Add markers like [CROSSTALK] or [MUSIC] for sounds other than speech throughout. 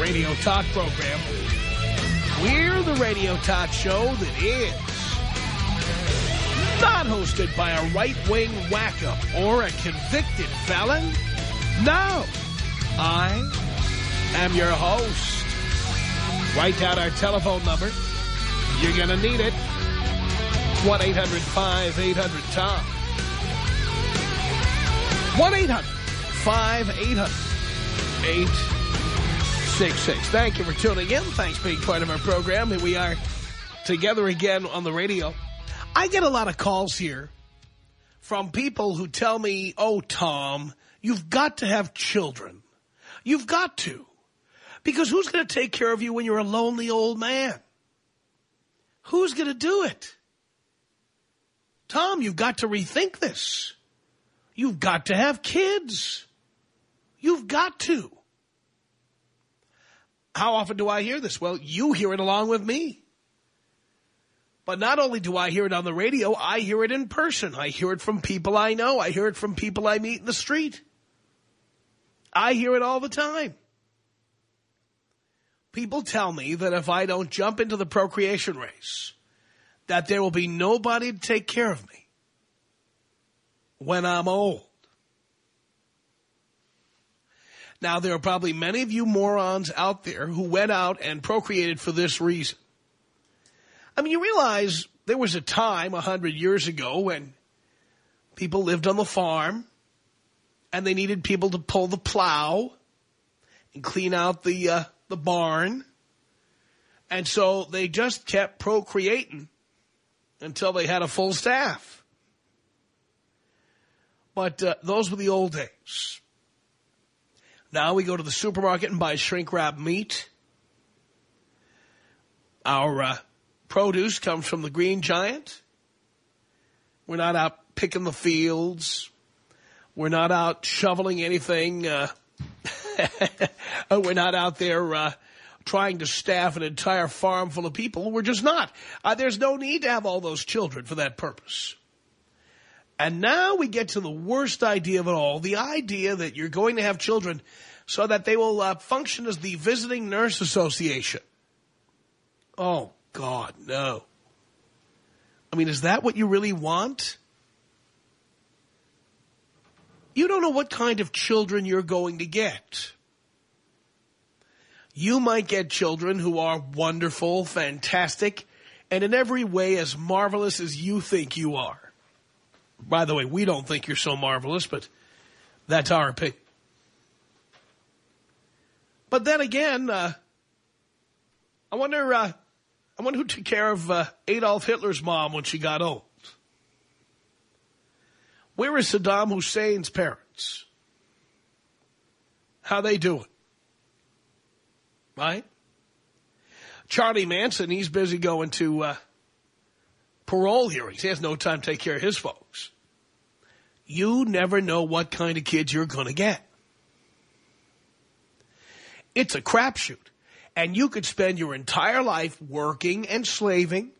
radio talk program. We're the radio talk show that is not hosted by a right-wing wacko or a convicted felon. No, I am your host. Write down our telephone number. You're going to need it. 1-800-5800-TOM. 1-800-5800-866. Thank you for tuning in. Thanks for being part of our program. Here we are together again on the radio. I get a lot of calls here from people who tell me, oh, Tom, you've got to have children. You've got to. Because who's going to take care of you when you're a lonely old man? Who's going to do it? Tom, you've got to rethink this. You've got to have kids. You've got to. How often do I hear this? Well, you hear it along with me. But not only do I hear it on the radio, I hear it in person. I hear it from people I know. I hear it from people I meet in the street. I hear it all the time. People tell me that if I don't jump into the procreation race, that there will be nobody to take care of me when I'm old. Now, there are probably many of you morons out there who went out and procreated for this reason. I mean, you realize there was a time a hundred years ago when people lived on the farm and they needed people to pull the plow and clean out the, uh, the barn. And so they just kept procreating until they had a full staff. But uh, those were the old days. Now we go to the supermarket and buy shrink wrap meat. Our uh, produce comes from the Green Giant. We're not out picking the fields. We're not out shoveling anything. Uh, [LAUGHS] we're not out there uh, trying to staff an entire farm full of people. We're just not. Uh, there's no need to have all those children for that purpose. And now we get to the worst idea of it all, the idea that you're going to have children so that they will uh, function as the Visiting Nurse Association. Oh, God, no. I mean, is that what you really want? You don't know what kind of children you're going to get. You might get children who are wonderful, fantastic, and in every way as marvelous as you think you are. By the way, we don't think you're so marvelous, but that's our opinion. But then again, uh, I wonder, uh, I wonder who took care of uh, Adolf Hitler's mom when she got old. Where is Saddam Hussein's parents? How they doing? Right? Charlie Manson, he's busy going to uh, parole hearings. He has no time to take care of his folks. You never know what kind of kids you're going to get. It's a crapshoot. And you could spend your entire life working and slaving,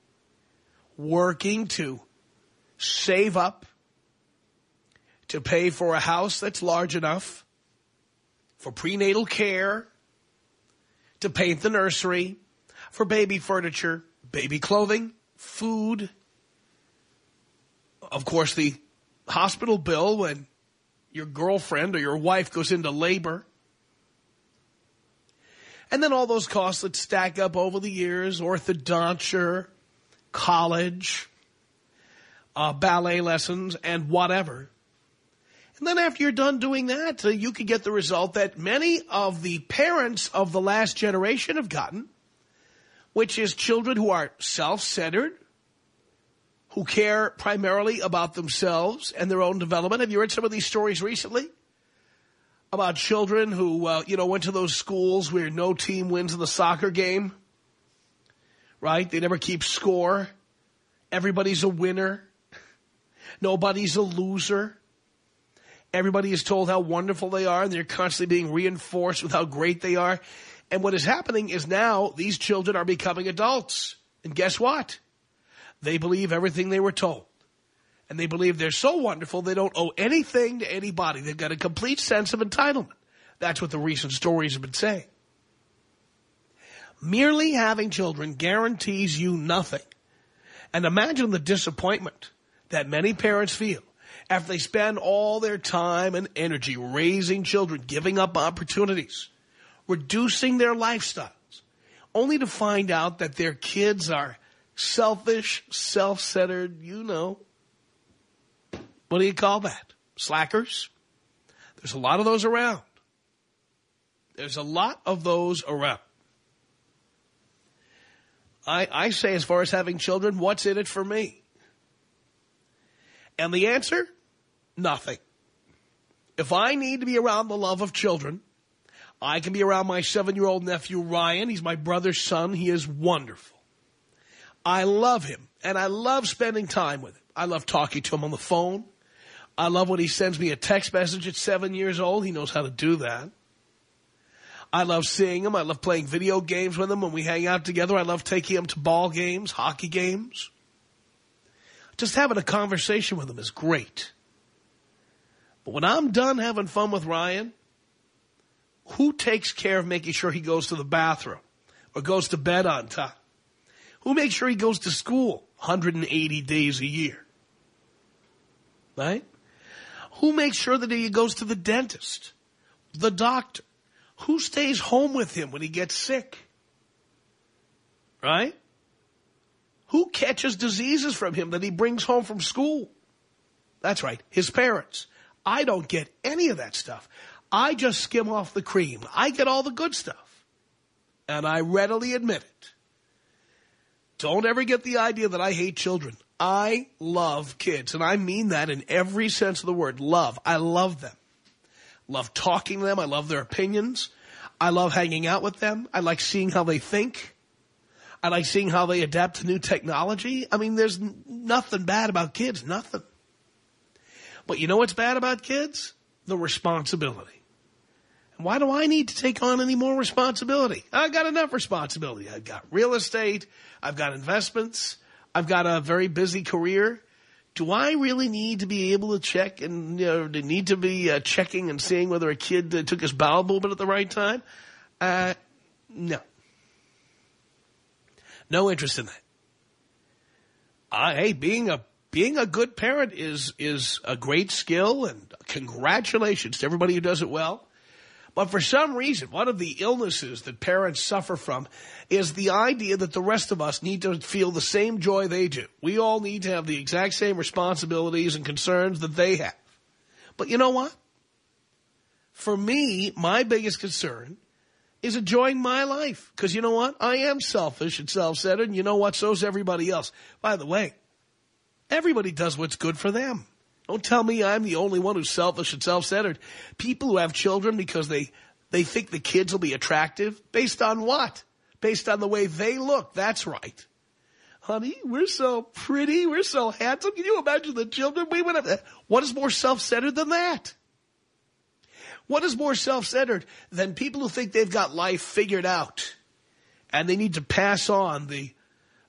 working to save up, to pay for a house that's large enough, for prenatal care, to paint the nursery, for baby furniture, baby clothing, food. Of course, the hospital bill when your girlfriend or your wife goes into labor. And then all those costs that stack up over the years, orthodonture, college, uh, ballet lessons, and whatever. And then after you're done doing that, uh, you could get the result that many of the parents of the last generation have gotten, which is children who are self-centered, who care primarily about themselves and their own development. Have you heard some of these stories recently? about children who, uh, you know, went to those schools where no team wins in the soccer game? Right? They never keep score. Everybody's a winner. Nobody's a loser. Everybody is told how wonderful they are, and they're constantly being reinforced with how great they are. And what is happening is now these children are becoming adults. And guess what? They believe everything they were told. And they believe they're so wonderful they don't owe anything to anybody. They've got a complete sense of entitlement. That's what the recent stories have been saying. Merely having children guarantees you nothing. And imagine the disappointment that many parents feel after they spend all their time and energy raising children, giving up opportunities, reducing their lifestyles, only to find out that their kids are selfish, self-centered, you know. What do you call that? Slackers? There's a lot of those around. There's a lot of those around. I, I say as far as having children, what's in it for me? And the answer? Nothing. If I need to be around the love of children, I can be around my seven-year-old nephew, Ryan. He's my brother's son. He is wonderful. I love him, and I love spending time with him. I love talking to him on the phone. I love when he sends me a text message at seven years old. He knows how to do that. I love seeing him. I love playing video games with him when we hang out together. I love taking him to ball games, hockey games. Just having a conversation with him is great. But when I'm done having fun with Ryan, who takes care of making sure he goes to the bathroom or goes to bed on time? Who makes sure he goes to school 180 days a year? Right? Who makes sure that he goes to the dentist, the doctor? Who stays home with him when he gets sick? Right? Who catches diseases from him that he brings home from school? That's right, his parents. I don't get any of that stuff. I just skim off the cream. I get all the good stuff. And I readily admit it. Don't ever get the idea that I hate children. I love kids, and I mean that in every sense of the word. Love. I love them. Love talking to them. I love their opinions. I love hanging out with them. I like seeing how they think. I like seeing how they adapt to new technology. I mean, there's nothing bad about kids, nothing. But you know what's bad about kids? The responsibility. Why do I need to take on any more responsibility? I've got enough responsibility. I've got real estate. I've got investments. I've got a very busy career. Do I really need to be able to check and, you know, need to be uh, checking and seeing whether a kid uh, took his bowel movement at the right time? Uh, no. No interest in that. Uh, hey, being a being a good parent is is a great skill, and congratulations to everybody who does it well. But for some reason, one of the illnesses that parents suffer from is the idea that the rest of us need to feel the same joy they do. We all need to have the exact same responsibilities and concerns that they have. But you know what? For me, my biggest concern is enjoying my life. Because you know what? I am selfish and self-centered, and you know what? So's everybody else. By the way, everybody does what's good for them. Don't tell me I'm the only one who's selfish and self-centered. People who have children because they, they think the kids will be attractive, based on what? Based on the way they look. That's right. Honey, we're so pretty. We're so handsome. Can you imagine the children we would have? What is more self-centered than that? What is more self-centered than people who think they've got life figured out and they need to pass on the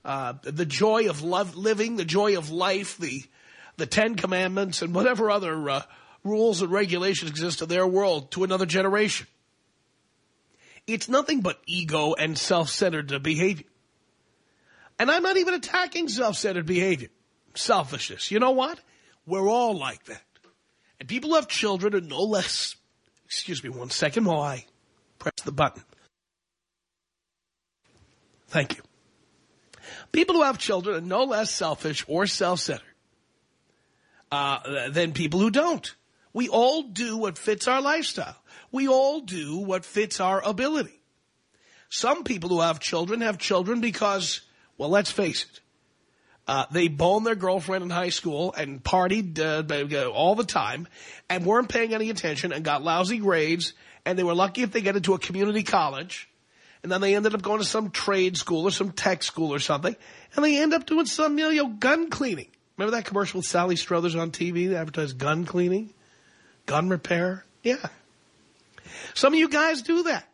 uh, the joy of love, living, the joy of life, the the Ten Commandments, and whatever other uh, rules and regulations exist in their world to another generation? It's nothing but ego and self-centered behavior. And I'm not even attacking self-centered behavior. Selfishness. You know what? We're all like that. And people who have children are no less Excuse me one second while I press the button. Thank you. People who have children are no less selfish or self-centered uh, than people who don't. We all do what fits our lifestyle. We all do what fits our ability. Some people who have children have children because, well, let's face it, Uh, they boned their girlfriend in high school and partied uh, all the time and weren't paying any attention and got lousy grades. And they were lucky if they get into a community college. And then they ended up going to some trade school or some tech school or something. And they end up doing some, you know, gun cleaning. Remember that commercial with Sally Struthers on TV that advertised gun cleaning? Gun repair? Yeah. Some of you guys do that.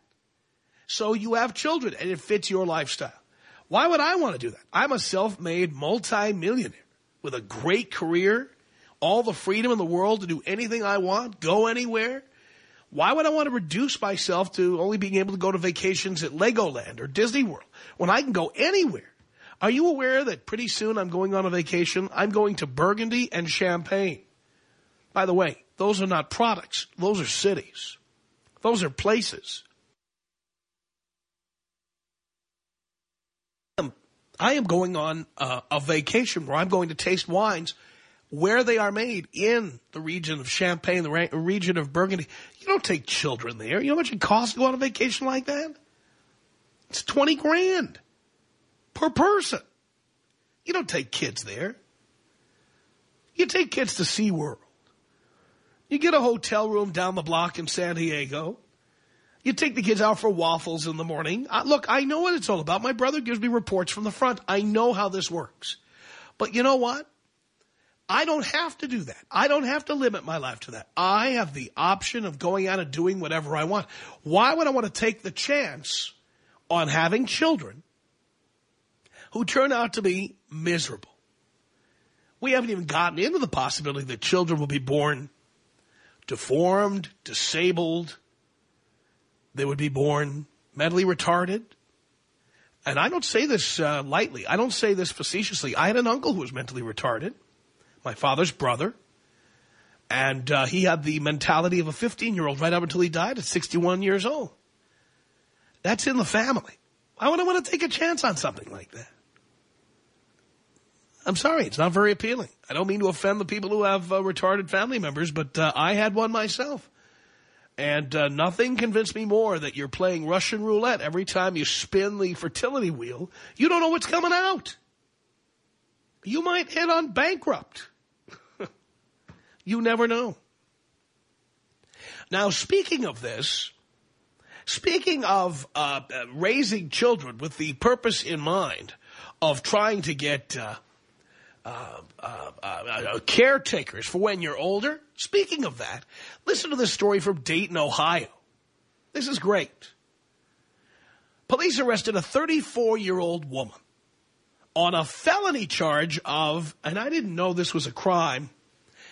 So you have children and it fits your lifestyle. Why would I want to do that? I'm a self-made multi-millionaire with a great career, all the freedom in the world to do anything I want, go anywhere. Why would I want to reduce myself to only being able to go to vacations at Legoland or Disney World when I can go anywhere? Are you aware that pretty soon I'm going on a vacation? I'm going to Burgundy and Champagne. By the way, those are not products. Those are cities. Those are places. I am going on uh, a vacation where I'm going to taste wines where they are made in the region of Champagne, the region of Burgundy. You don't take children there. You know how much it costs to go on a vacation like that? It's 20 grand per person. You don't take kids there. You take kids to SeaWorld. You get a hotel room down the block in San Diego. You take the kids out for waffles in the morning. Uh, look, I know what it's all about. My brother gives me reports from the front. I know how this works. But you know what? I don't have to do that. I don't have to limit my life to that. I have the option of going out and doing whatever I want. Why would I want to take the chance on having children who turn out to be miserable? We haven't even gotten into the possibility that children will be born deformed, disabled, they would be born mentally retarded. And I don't say this uh, lightly. I don't say this facetiously. I had an uncle who was mentally retarded, my father's brother. And uh, he had the mentality of a 15-year-old right up until he died at 61 years old. That's in the family. Why would I want to take a chance on something like that? I'm sorry, it's not very appealing. I don't mean to offend the people who have uh, retarded family members, but uh, I had one myself. And uh, nothing convinced me more that you're playing Russian roulette every time you spin the fertility wheel. You don't know what's coming out. You might hit on bankrupt. [LAUGHS] you never know. Now, speaking of this, speaking of uh, raising children with the purpose in mind of trying to get uh, uh, uh, uh, caretakers for when you're older. Speaking of that, listen to this story from Dayton, Ohio. This is great. Police arrested a 34-year-old woman on a felony charge of, and I didn't know this was a crime,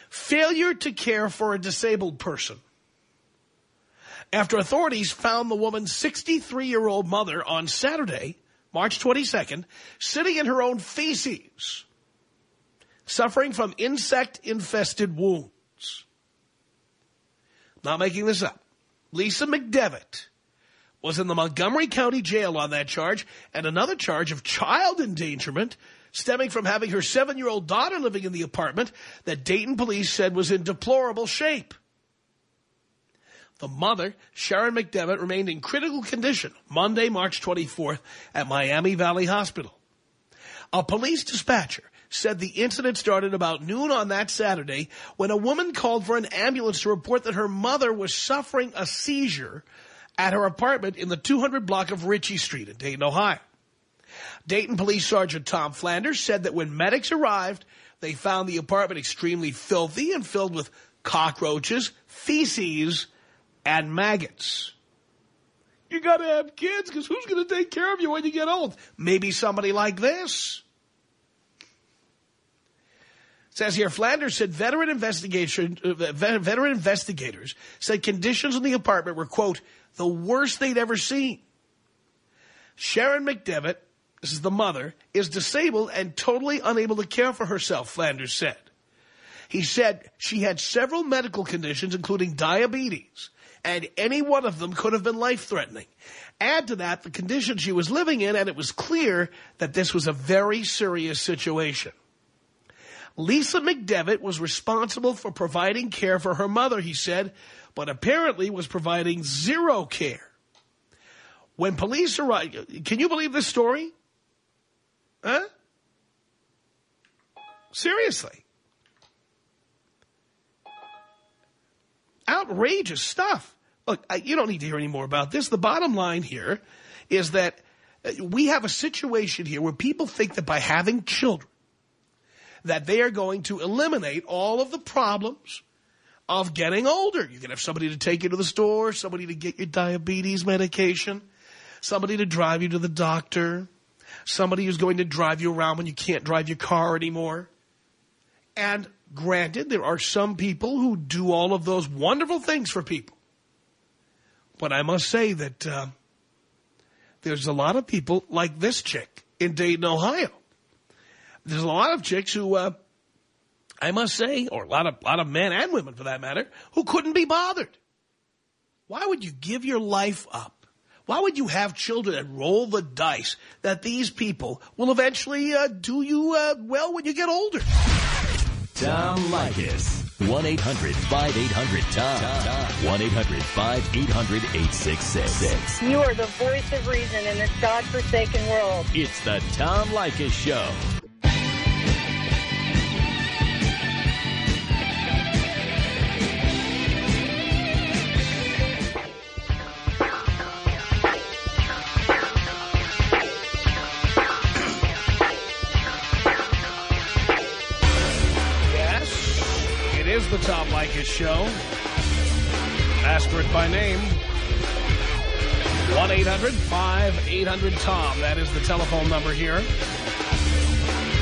failure to care for a disabled person. After authorities found the woman's 63-year-old mother on Saturday, March 22nd, sitting in her own feces suffering from insect-infested wounds. Not making this up. Lisa McDevitt was in the Montgomery County Jail on that charge and another charge of child endangerment stemming from having her seven-year-old daughter living in the apartment that Dayton police said was in deplorable shape. The mother, Sharon McDevitt, remained in critical condition Monday, March 24th at Miami Valley Hospital. A police dispatcher said the incident started about noon on that Saturday when a woman called for an ambulance to report that her mother was suffering a seizure at her apartment in the 200 block of Ritchie Street in Dayton, Ohio. Dayton Police Sergeant Tom Flanders said that when medics arrived, they found the apartment extremely filthy and filled with cockroaches, feces, and maggots. You got to have kids because who's going to take care of you when you get old? Maybe somebody like this says here, Flanders said veteran investigation, uh, veteran investigators said conditions in the apartment were, quote, the worst they'd ever seen. Sharon McDevitt, this is the mother, is disabled and totally unable to care for herself, Flanders said. He said she had several medical conditions, including diabetes, and any one of them could have been life-threatening. Add to that the condition she was living in, and it was clear that this was a very serious situation. Lisa McDevitt was responsible for providing care for her mother, he said, but apparently was providing zero care. When police arrived, can you believe this story? Huh? Seriously. Outrageous stuff. Look, I, you don't need to hear any more about this. The bottom line here is that uh, we have a situation here where people think that by having children, that they are going to eliminate all of the problems of getting older. You can have somebody to take you to the store, somebody to get your diabetes medication, somebody to drive you to the doctor, somebody who's going to drive you around when you can't drive your car anymore. And granted, there are some people who do all of those wonderful things for people. But I must say that uh, there's a lot of people like this chick in Dayton, Ohio. There's a lot of chicks who, uh, I must say, or a lot of, lot of men and women for that matter, who couldn't be bothered. Why would you give your life up? Why would you have children and roll the dice that these people will eventually uh, do you uh, well when you get older? Tom Leykis. 1-800-5800-TOM. 1-800-5800-866. You are the voice of reason in this godforsaken world. It's the Tom Leykis Show. 1-800-5800-TOM. That is the telephone number here.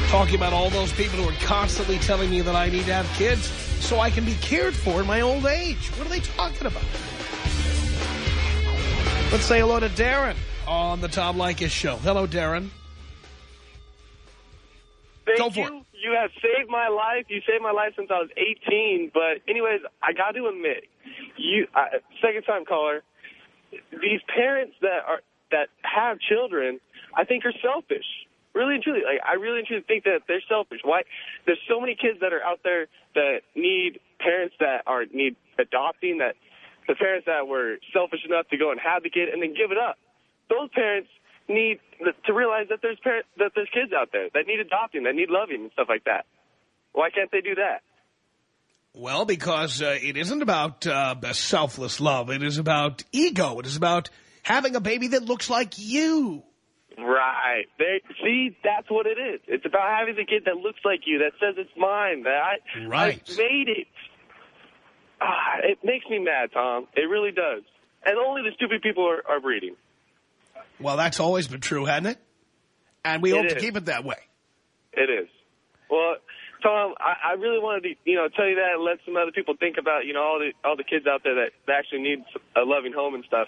Talking about all those people who are constantly telling me that I need to have kids so I can be cared for in my old age. What are they talking about? Let's say hello to Darren on the Tom Leykis Show. Hello, Darren. Thank Go for you. You have saved my life. You saved my life since I was 18. But anyways, I got to admit, you uh, second time caller. These parents that are that have children, I think are selfish. Really and truly, like I really and truly think that they're selfish. Why? There's so many kids that are out there that need parents that are need adopting. That the parents that were selfish enough to go and have the kid and then give it up. Those parents need to realize that there's parents, that there's kids out there that need adopting, that need loving and stuff like that. Why can't they do that? Well, because uh, it isn't about uh, selfless love. It is about ego. It is about having a baby that looks like you. Right. They, see, that's what it is. It's about having a kid that looks like you, that says it's mine, that I, Right. I made it. Ah, it makes me mad, Tom. It really does. And only the stupid people are, are breeding. Well, that's always been true, hasn't it? And we It hope to keep it that way. It is. Well, Tom, I, I really wanted to, you know, tell you that and let some other people think about, you know, all the all the kids out there that, that actually need a loving home and stuff.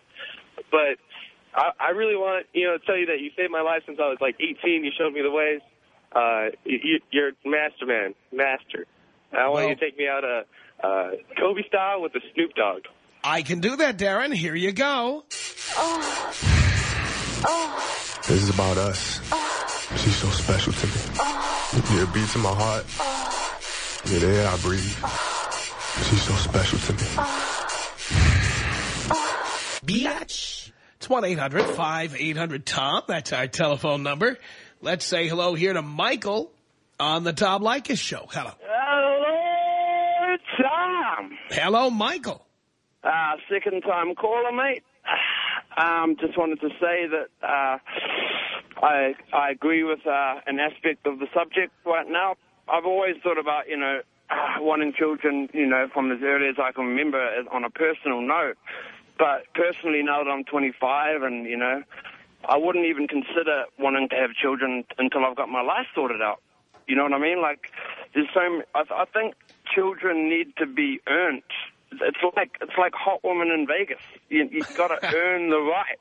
But I, I really want, you know, to tell you that you saved my life since I was like 18. You showed me the ways. Uh, you, you're master man, master. I want Well- you to take me out uh, uh, Kobe style with the Snoop Dogg. I can do that, Darren. Here you go. oh This is about us. She's so special to me. Yeah, beats in my heart. Yeah, the air I breathe. She's so special to me. Biatch. It's 1-800-5800-TOM. That's our telephone number. Let's say hello here to Michael on the Tom Leykis Show. Hello. Hello, Tom. Hello, Michael. Uh, second time caller, mate. [SIGHS] Um, just wanted to say that uh, I I agree with uh, an aspect of the subject right now. I've always thought about you know [SIGHS] wanting children, you know, from as early as I can remember, on a personal note. But personally, now that I'm 25, and you know, I wouldn't even consider wanting to have children until I've got my life sorted out. You know what I mean? Like, there's so. I think children need to be earned. It's like it's like hot woman in Vegas. You you got to [LAUGHS] earn the right.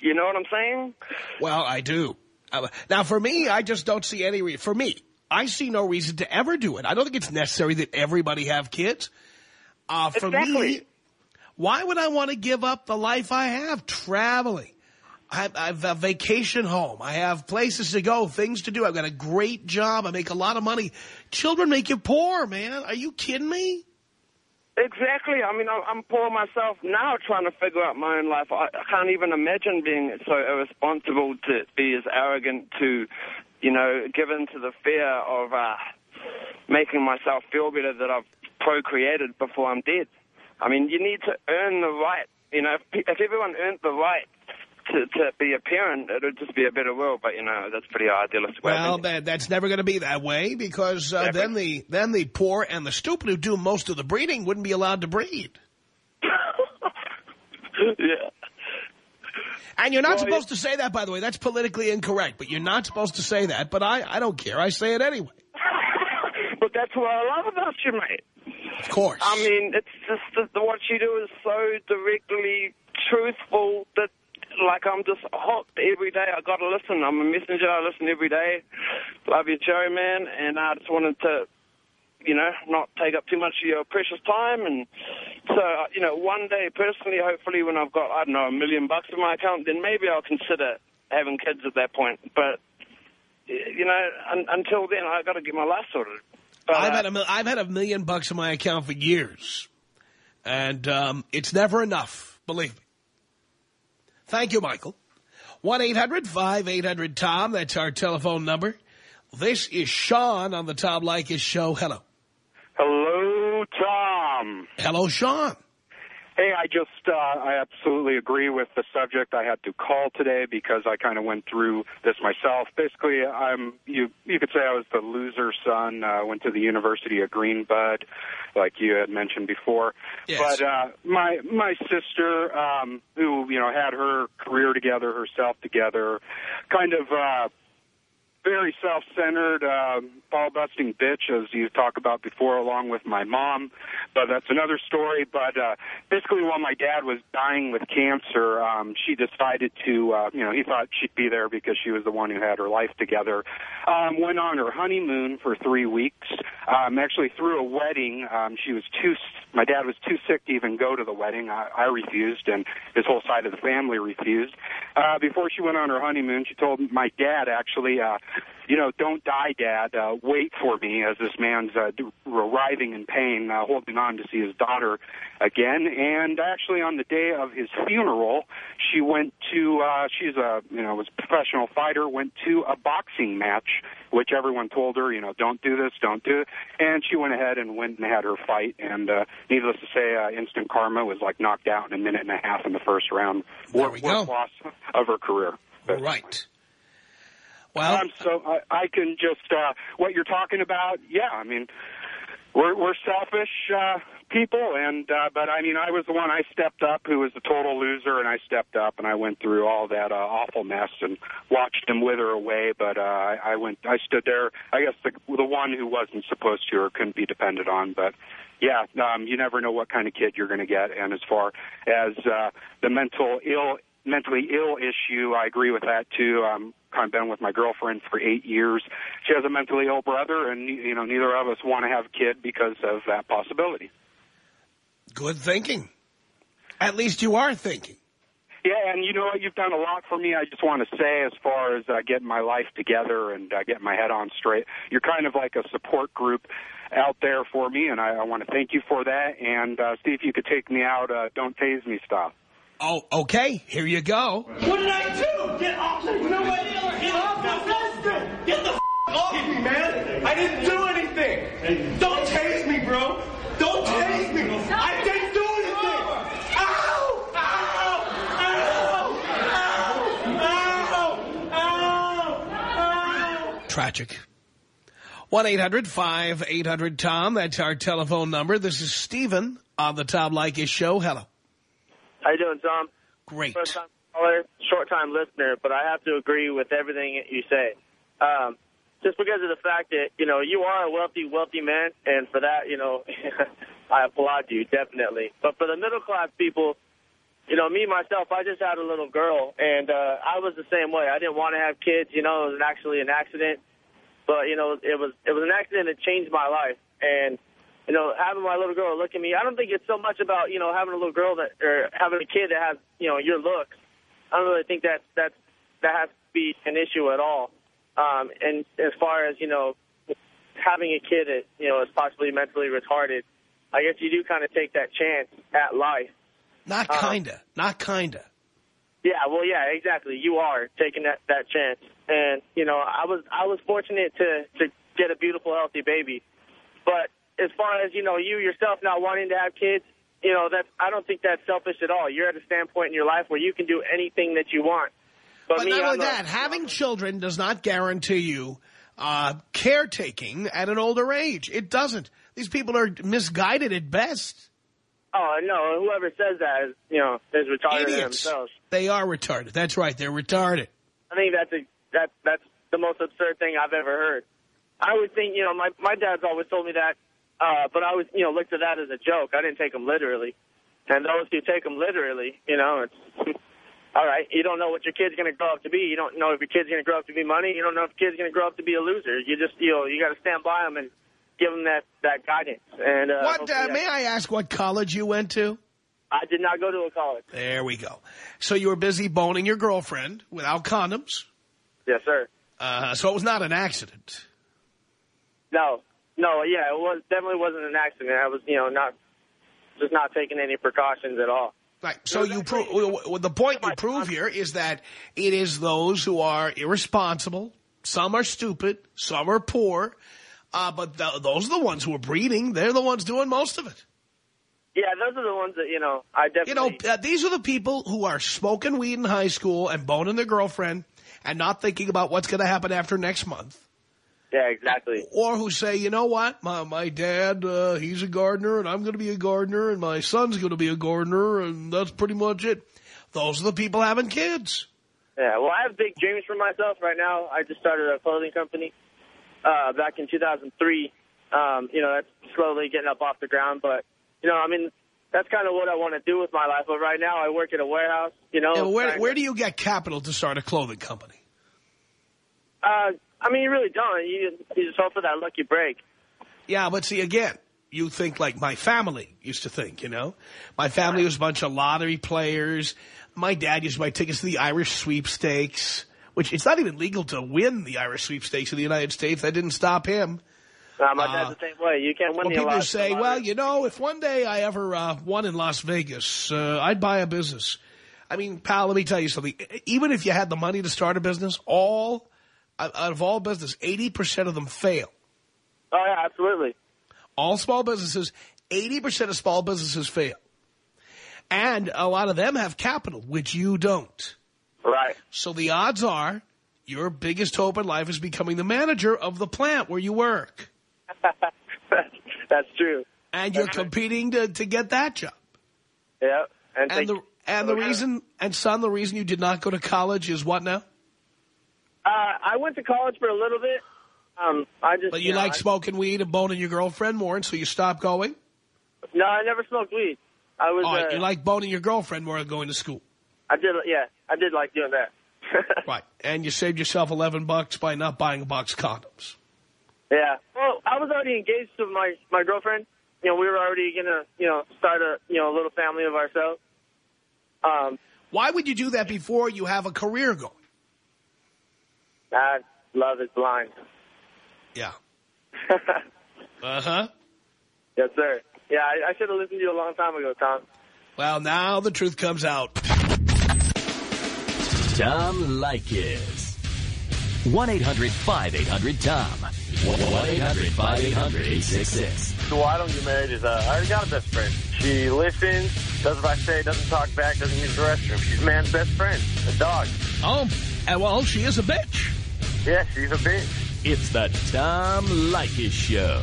You know what I'm saying? Well, I do. Uh, Now, for me, I just don't see any re For me, I see no reason to ever do it. I don't think it's necessary that everybody have kids. Uh, for me, Exactly. Why would I want to give up the life I have traveling? I have, a vacation home. I have places to go, things to do. I've got a great job. I make a lot of money. Children make you poor, man. Are you kidding me? Exactly. I mean, I'm poor myself now, trying to figure out my own life. I, can't even imagine being so irresponsible to be as arrogant to, you know, give to the fear of, uh, making myself feel better that I've procreated before I'm dead. I mean, you need to earn the right. You know, if, if everyone earned the right to, to be a parent, it would just be a better world. But, you know, that's pretty idealistic. Well, that, that's never going to be that way because uh, then the then the poor and the stupid who do most of the breeding wouldn't be allowed to breed. [LAUGHS] yeah. And you're not Well, supposed to say that, by the way. That's politically incorrect, but you're not supposed to say that. But I, I don't care. I say it anyway. [LAUGHS] but that's what I love about you, mate. Of course. I mean, it's just that what you do is so directly truthful that, like, I'm just hooked every day. I got to listen. I'm a messenger. I listen every day. Love your show, man. And I just wanted to, you know, not take up too much of your precious time. And so, uh, you know, one day, personally, hopefully, when I've got, I don't know, a million bucks in my account, then maybe I'll consider having kids at that point. But, you know, un- until then, i got to get my life sorted. But, I've uh, had a mil- I've had a million bucks in my account for years, and um, it's never enough. Believe me. Thank you, Michael. One eight hundred five eight hundred Tom. That's our telephone number. This is Sean on the Tom Leykis show. Hello, Hello, Tom. hello, Sean. Hey, I just, uh, I absolutely agree with the subject. I had to call today because I kind of went through this myself. Basically, I'm, you, you could say I was the loser son, uh, went to the University of Greenbud, like you had mentioned before. Yes. But, uh, my, my sister, um, who, you know, had her career together, herself together, kind of, uh, very self-centered, uh, ball-busting bitch, as you talked about before, along with my mom. But that's another story. But uh, basically, while my dad was dying with cancer, um, she decided to, uh, you know, he thought she'd be there because she was the one who had her life together. Um, went on her honeymoon for three weeks. Um, actually, threw a wedding. Um, she was too. My dad was too sick to even go to the wedding. I, I refused, and his whole side of the family refused. Uh, before she went on her honeymoon, she told my dad actually. Uh, you know, don't die, Dad. Uh, wait for me as this man's uh, writhing in pain, uh, holding on to see his daughter again. And actually, on the day of his funeral, she went to. Uh, she's a you know was a professional fighter. Went to a boxing match, which everyone told her, you know, don't do this, don't do it. And she went ahead and went and had her fight. And uh, needless to say, uh, instant karma was like knocked out in a minute and a half in the first round. There Worst we go. loss of her career. But- Right. Well, um, so I, I can just uh, what you're talking about. Yeah, I mean, we're we're selfish uh, people, and uh, but I mean, I was the one I stepped up who was the total loser, and I stepped up and I went through all that uh, awful mess and watched him wither away. But uh, I, I went, I stood there. I guess the the one who wasn't supposed to or couldn't be depended on, but. Yeah, um, you never know what kind of kid you're going to get, and as far as uh, the mental ill mentally ill issue, I agree with that too. Um, kind of been with my girlfriend for eight years. She has a mentally ill brother, and you know neither of us want to have a kid because of that possibility. good thinking. At least you are thinking. Yeah, and you know what? You've done a lot for me. I just want to say, as far as uh, getting my life together and uh, getting my head on straight, you're kind of like a support group out there for me, and I, I want to thank you for that. And uh, see if you could take me out, uh, don't tase me style. Oh, okay. Here you go. What did I do? Get off! You know what? Get off my sister! Get the f- off me, man! I didn't do anything! Don't tase me, bro! Don't uh-huh. tase me! I didn't do anything! Ow! Ow! Ow! Ow! Ow! Ow! Tragic. 1-800-5800-TOM. That's our telephone number. This is Stephen on the Tom Leykis show. Hello. How you doing, Tom? Great. First time caller, short time listener, but I have to agree with everything you say. Um, just because of the fact that you know you are a wealthy, wealthy man, and for that, you know, [LAUGHS] I applaud you definitely. But for the middle class people, you know, me myself, I just had a little girl, and uh, I was the same way. I didn't want to have kids. You know, it was actually an accident, but you know, it was it was an accident that changed my life, and you know, having my little girl look at me, I don't think it's so much about, you know, having a little girl that, or having a kid that has, you know, your looks. I don't really think that that's, that has to be an issue at all. Um, and as far as, you know, having a kid that, you know, is possibly mentally retarded, I guess you do kind of take that chance at life. Not Uh, kinda. Not kinda. Yeah, well, yeah, exactly. You are taking that, that chance. And, you know, I was, I was fortunate to, to get a beautiful, healthy baby. But as far as, you know, you yourself not wanting to have kids, you know, that's, I don't think that's selfish at all. You're at a standpoint in your life where you can do anything that you want. But, But me, not only that, having children does not guarantee you uh, caretaking at an older age. It doesn't. These people are misguided at best. Oh, no, whoever says that is, you know, is retarded Idiots. themselves. They are retarded. That's right. They're retarded. I think that's a, that that's the most absurd thing I've ever heard. I would think, you know, my my dad's always told me that, uh, but I always, you know, looked at that as a joke. I didn't take them literally. And those who take them literally, you know, it's [LAUGHS] all right. You don't know what your kid's going to grow up to be. You don't know if your kid's going to grow up to be money. You don't know if your kid's going to grow up to be a loser. You just, you know, you got to stand by them and give them that that guidance. And uh, What? Uh, may I ask what college you went to? I did not go to a college. There we go. So you were busy boning your girlfriend without condoms. Yes, sir. Uh, so it was not an accident. No, no, yeah, it was definitely wasn't an accident. I was, you know, not just not taking any precautions at all. Right. So you prove well, the point you prove here is that it is those who are irresponsible. Some are stupid. Some are poor. Uh, but th those are the ones who are breeding. They're the ones doing most of it. Yeah, those are the ones that you know. I definitely... You know, uh, these are the people who are smoking weed in high school and boning their girlfriend and not thinking about what's going to happen after next month. Yeah, exactly. Or who say, you know what, my, my dad, uh, he's a gardener and I'm going to be a gardener and my son's going to be a gardener and that's pretty much it. Those are the people having kids. Yeah, well, I have big dreams for myself right now. I just started a clothing company uh, back in 2003. Um, you know, that's slowly getting up off the ground, but you know, I mean, that's kind of what I want to do with my life. But right now, I work at a warehouse. You know, Yeah, where, where do you get capital to start a clothing company? Uh, I mean, you really don't. You you just hope for that lucky break. Yeah, but see, again, you think like my family used to think, you know? My family was a bunch of lottery players. My dad used to buy tickets to the Irish sweepstakes, which it's not even legal to win the Irish sweepstakes in the United States. That didn't stop him. Uh, my Uh, dad's the same way. You can't win Well, the people lottery. say, well, you know, if one day I ever uh, won in Las Vegas, uh, I'd buy a business. I mean, pal, let me tell you something. Even if you had the money to start a business, all out of all business, 80% of them fail. Oh yeah, absolutely. All small businesses, 80% of small businesses fail. And a lot of them have capital, which you don't. Right. So the odds are your biggest hope in life is becoming the manager of the plant where you work. [LAUGHS] That's true. And you're competing to, to get that job. Yeah. And, And the and the reason and son, the reason you did not go to college is what now? Uh, I went to college for a little bit. Um, I just. But you know, like I- smoking weed and boning your girlfriend more, and so you stopped going. No, I never smoked weed. I was. Right, uh, you like boning your girlfriend more than going to school, I did. Yeah, I did like doing that. [LAUGHS] right? And you saved yourself eleven bucks by not buying a box of condoms. Yeah. Well, I was already engaged to my my girlfriend. You know, we were already gonna you know start a you know a little family of ourselves. Um, Why would you do that before you have a career going? I love is blind. Yeah. [LAUGHS] Uh huh. yes, sir. Yeah, I, I should have listened to you a long time ago, Tom. Well, now the truth comes out. Tom Leykis. 1-800-5800-TOM. 1-800-5800-866. So why I don't get married is uh, I already got a best friend. She listens, does what I say, doesn't talk back, doesn't use the restroom. She's a man's best friend, a dog. Oh, and well, she is a bitch. Yeah, she's a bitch. It's the Tom Leykis Show.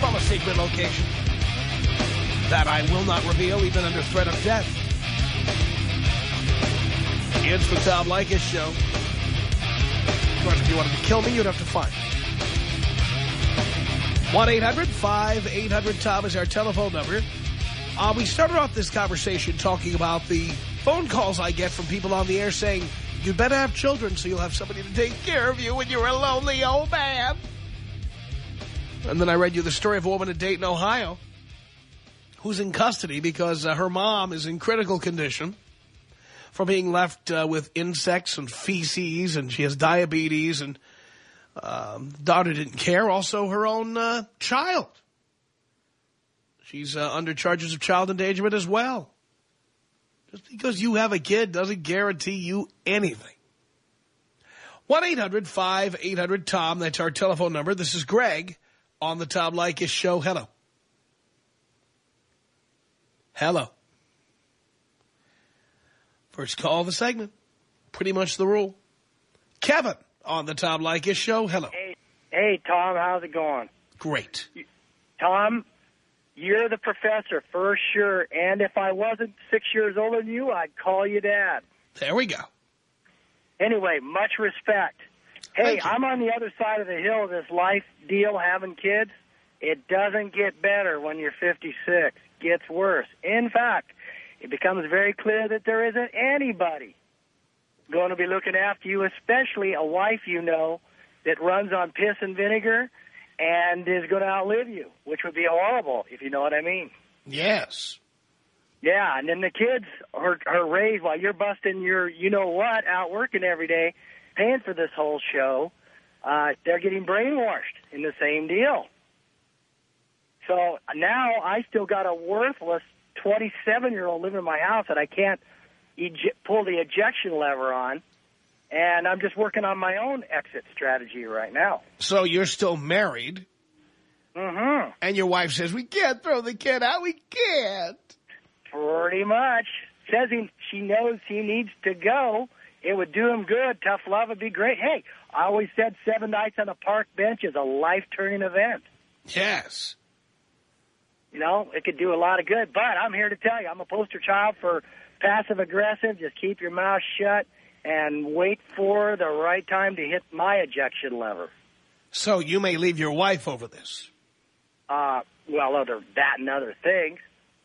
From a secret location that I will not reveal even under threat of death. It's the Tom Leykis Show. Of course, if you wanted to kill me, you'd have to find me. 1-800-5800-TOM is our telephone number. Uh, we started off this conversation talking about the phone calls I get from people on the air saying, you'd better have children so you'll have somebody to take care of you when you're a lonely old man. And then I read you the story of a woman in Dayton, Ohio, who's in custody because uh, her mom is in critical condition from being left uh, with insects and feces, and she has diabetes, and um, daughter didn't care. Also, her own uh, child. She's uh, under charges of child endangerment as well. Just because you have a kid doesn't guarantee you anything. 1-800-5800-TOM. That's our telephone number. This is Greg on the Tom Leykis show. Hello. Hello. First call of the segment. Pretty much the rule. Kevin on the Tom Leykis show. Hello. Hey, hey, Tom, how's it going? Great. Tom, you're the professor for sure. And if I wasn't six years older than you, I'd call you dad. There we go. Anyway, much respect. Hey, I'm on the other side of the hill of this life deal having kids. It doesn't get better when you're 56. It gets worse. In fact, it becomes very clear that there isn't anybody going to be looking after you, especially a wife you know that runs on piss and vinegar and is going to outlive you, which would be horrible, if you know what I mean. Yes. Yeah, and then the kids are, are raised while you're busting your you-know-what out working every day, paying for this whole show. Uh, they're getting brainwashed in the same deal. So now I still got a worthless 27-year-old living in my house that I can't pull the ejection lever on, and I'm just working on my own exit strategy right now. So you're still married. Mm-hmm. And your wife says, we can't throw the kid out. We can't. Pretty much. Says he, she knows he needs to go. It would do him good. Tough love would be great. Hey, I always said seven nights on a park bench is a life-turning event. Yes. You know, it could do a lot of good. But I'm here to tell you, I'm a poster child for passive-aggressive. Just keep your mouth shut and wait for the right time to hit my ejection lever. So you may leave your wife over this. Uh, well, other that and other things.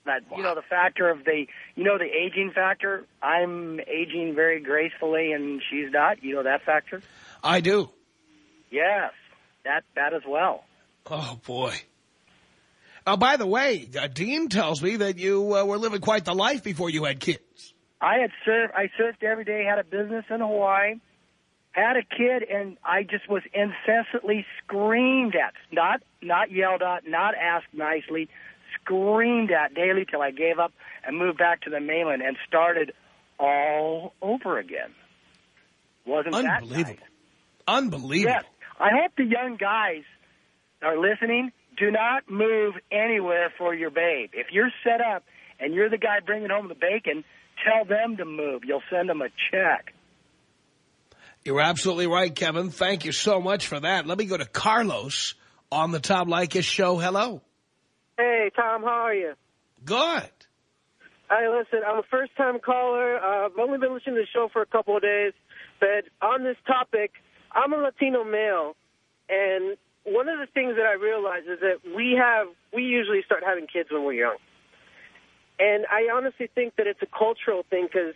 But, you know, the factor of the, you know, the aging factor. I'm aging very gracefully and she's not. You know that factor? I do. Yes, that that as well. Oh, boy. Oh, by the way, uh, Dean tells me that you uh, were living quite the life before you had kids. I had surfed, I surfed every day, had a business in Hawaii, had a kid, and I just was incessantly screamed at, not not yelled at, not asked nicely, screamed at daily till I gave up and moved back to the mainland and started all over again. Wasn't that nice? Unbelievable. Unbelievable. Yes. I hope the young guys are listening. Do not move anywhere for your babe. If you're set up and you're the guy bringing home the bacon, tell them to move. You'll send them a check. You're absolutely right, Kevin. Thank you so much for that. Let me go to Carlos on the Tom Leykis show. Hello. Hey, Tom, how are you? Good. Hey, listen, I'm a first-time caller. Uh, I've only been listening to the show for a couple of days. But on this topic, I'm a Latino male, and one of the things that I realize is that we have, we usually start having kids when we're young. And I honestly think that it's a cultural thing because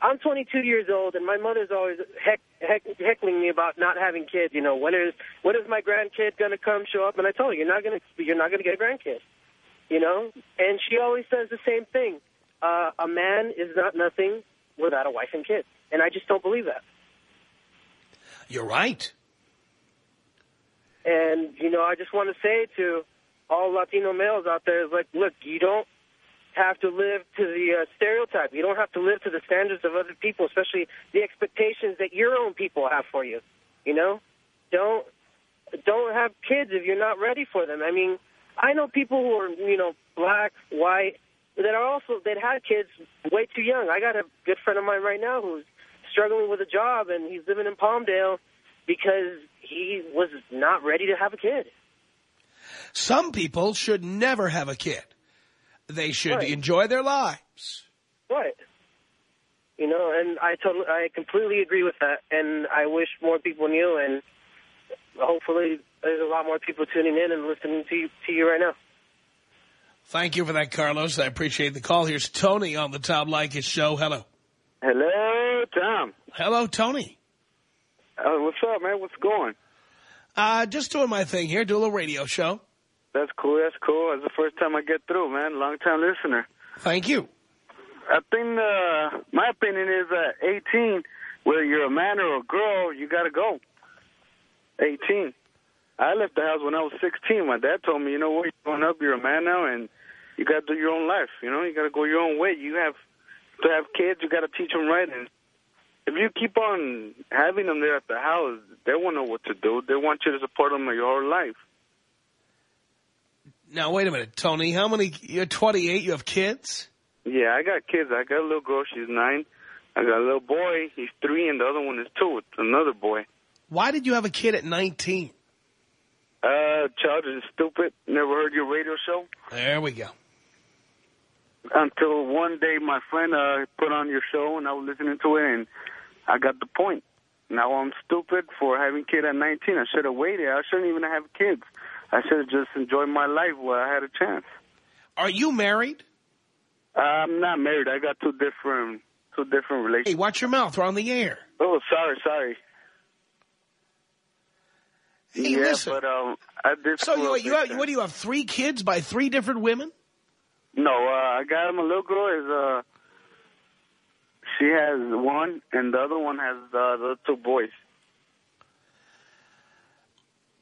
I'm 22 years old, and my mother's always heck, heck, heckling me about not having kids. You know, when is when is my grandkid going to come show up? And I told her, you're not going to you're not going to get a grandkid. You know, and she always says the same thing. Uh, a man is not nothing without a wife and kids, and I just don't believe that. You're right. And you know, I just want to say to all Latino males out there, like, look, you don't have to live to the uh, stereotype. You don't have to live to the standards of other people, especially the expectations that your own people have for you. You know, don't don't have kids if you're not ready for them. I mean, I know people who are you know black, white that are also that had kids way too young. I got a good friend of mine right now who's struggling with a job and he's living in Palmdale because he was not ready to have a kid. Some people should never have a kid. They should Right. enjoy their lives. Right. You know, and I totally, I completely agree with that, and I wish more people knew, and hopefully there's a lot more people tuning in and listening to you, to you right now. Thank you for that, Carlos. I appreciate the call. Here's Tony on the Tom Leykis show. Hello. Hello, Tom. Hello, Tony. Uh, what's up, man? What's going? Uh, just doing my thing here, do a little radio show. That's cool. That's cool. That's the first time I get through, man. Long time listener. Thank you. I think uh, my opinion is uh, 18, whether you're a man or a girl, you got to go. 18. I left the house when I was 16. My dad told me, you know what, you're growing up, you're a man now, and you got to do your own life. You know, you got to go your own way. You have to have kids, you got to teach them right. And if you keep on having them there at the house, they won't know what to do. They want you to support them in your whole life. Now, wait a minute, Tony. How many? You're 28. You have kids? Yeah, I got kids. I got a little girl. She's nine. I got a little boy. He's three, and the other one is two. It's another boy. Why did you have a kid at 19? Uh, child is stupid. Never heard your radio show. There we go. Until one day, my friend uh, put on your show, and I was listening to it, and I got the point. Now I'm stupid for having a kid at 19. I should have waited. I shouldn't even have kids. I should have just enjoyed my life while I had a chance. Are you married? I'm not married. I got two different two different relationships. Hey, watch your mouth. We're on the air. Oh, sorry, sorry. Hey, yeah, listen. but um, I did. So you, you have, what do you have? Three kids by three different women? No, uh, I got him a little girl. Is uh, she has one, and the other one has uh, the two boys.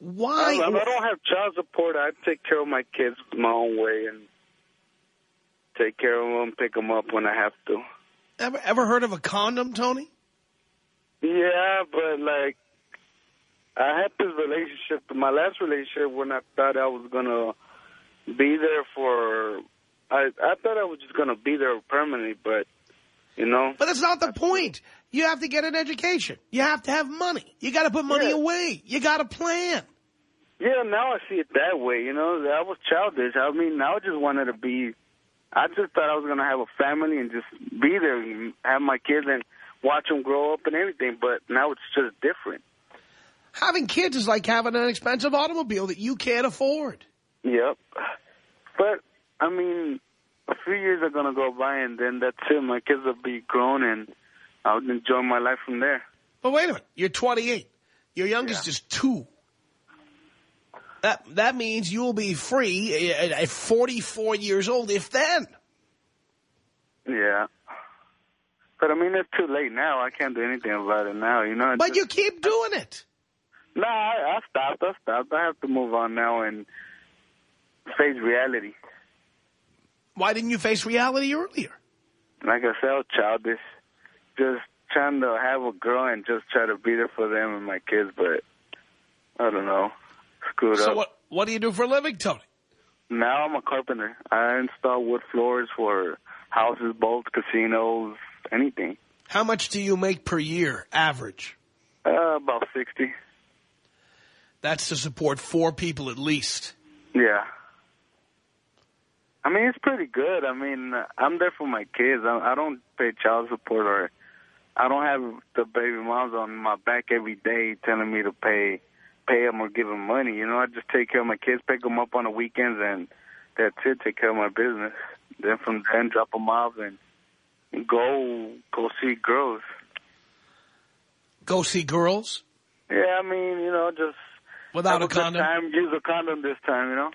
Why? I, I don't have child support. I take care of my kids my own way and take care of them, pick them up when I have to. Ever ever heard of a condom, Tony? Yeah, but like I had this relationship, my last relationship, when I thought I was gonna be there for. I I thought I was just gonna be there permanently, but you know. But that's not the point. You have to get an education. You have to have money. You got to put money Yeah. away. You got to plan. Yeah, now I see it that way. You know, I was childish. I mean, now I just wanted to be. I just thought I was gonna have a family and just be there and have my kids and watch them grow up and everything. But now it's just different. Having kids is like having an expensive automobile that you can't afford. Yep. But I mean, a few years are gonna go by and then that's it. My kids will be grown and I'll enjoy my life from there. But wait a minute. You're 28. Your youngest is two. That that means you will be free at, at 44 years old, if then. Yeah. But I mean, it's too late now. I can't do anything about it now. You know. But just- you keep doing it. No, I, I stopped. I stopped. I have to move on now and face reality. Why didn't you face reality earlier? Like I said, I was childish. Just trying to have a girl and just try to be there for them and my kids, but I don't know. Screwed So up. what what do you do for a living, Tony? Now I'm a carpenter. I install wood floors for houses, boats, casinos, anything. How much do you make per year, average? Uh, about 60. That's to support four people at least. Yeah. I mean, it's pretty good. I mean, I'm there for my kids. I, I don't pay child support or I don't have the baby moms on my back every day telling me to pay pay them or give them money. You know, I just take care of my kids, pick them up on the weekends, and that's it. Take care of my business. Then from then, drop them off and go go see girls. Go see girls Yeah, I mean, you know, just without a condom? Time, use a condom this time, you know.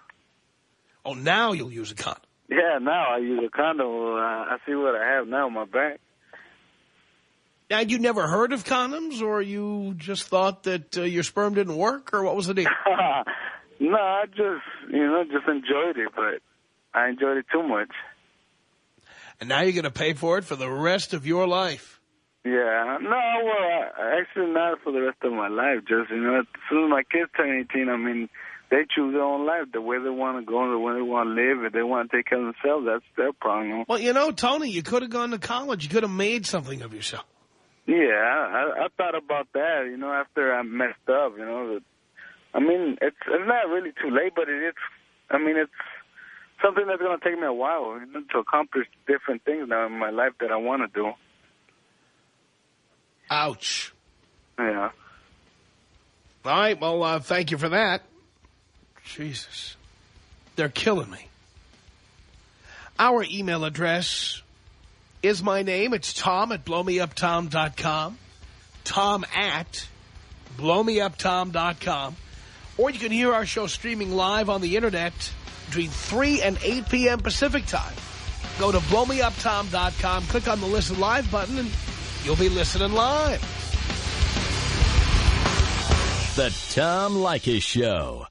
Oh, now you'll use a condom. Yeah, now I use a condom. Uh, I see what I have now on my back. Now, you never heard of condoms, or you just thought that uh, your sperm didn't work, or what was the deal? [LAUGHS] no, I just, you know, just enjoyed it, but I enjoyed it too much. And now you're going to pay for it for the rest of your life. Yeah, no, well, I, actually not for the rest of my life. Just, you know, as soon as my kids turn 18, I mean, they choose their own life, the way they want to go, the way they want to live. If they want to take care of themselves, that's their problem. Well, you know, Tony, you could have gone to college. You could have made something of yourself. Yeah, I, I thought about that, you know, after I messed up, you know. That, I mean, it's it's not really too late, but it is, I mean, it's something that's going to take me a while you know, to accomplish different things now in my life that I want to do. Ouch. Yeah. All right, well, uh, thank you for that. Jesus. They're killing me. Our email address is my name. It's Tom at blowmeuptom.com. Tom at blowmeuptom.com. Or you can hear our show streaming live on the Internet between 3 and 8 p.m. Pacific time. Go to blowmeuptom.com, click on the Listen Live button, and you'll be listening live. The Tom Leykis Show.